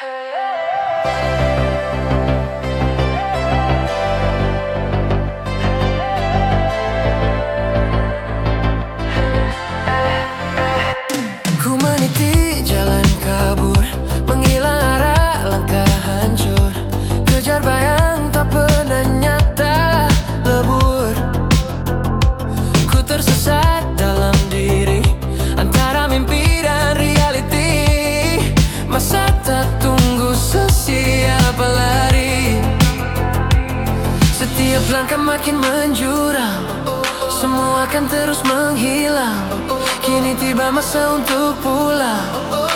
Ku Langkah makin menjurang Semua akan terus menghilang. Kini tiba masa untuk pulang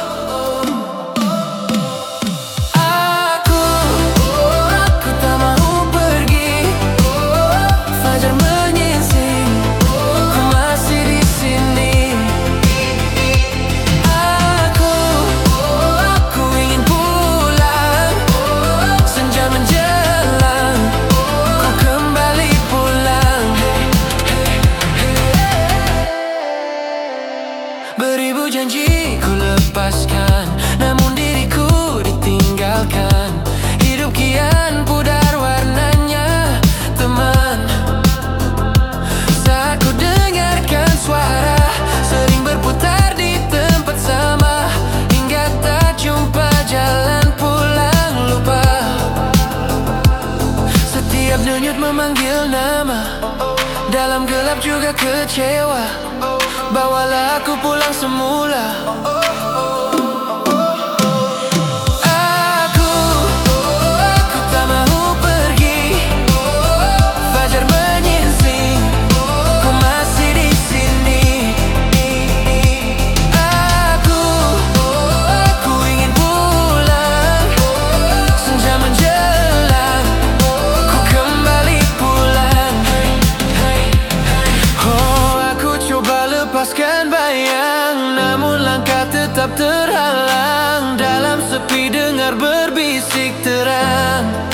Beribu janji ku lepaskan Namun diriku ditinggalkan. Hidup kian pudar warnanya Teman. Saat ku dengarkan suara Sering berputar di tempat sama. Hingga tak jumpa jalan pulang lupa. Setiap denyut memanggil nama Dalam gelap juga kecewa Bawalah aku pulang semula terhalang Dalam sepi dengar berbisik terang.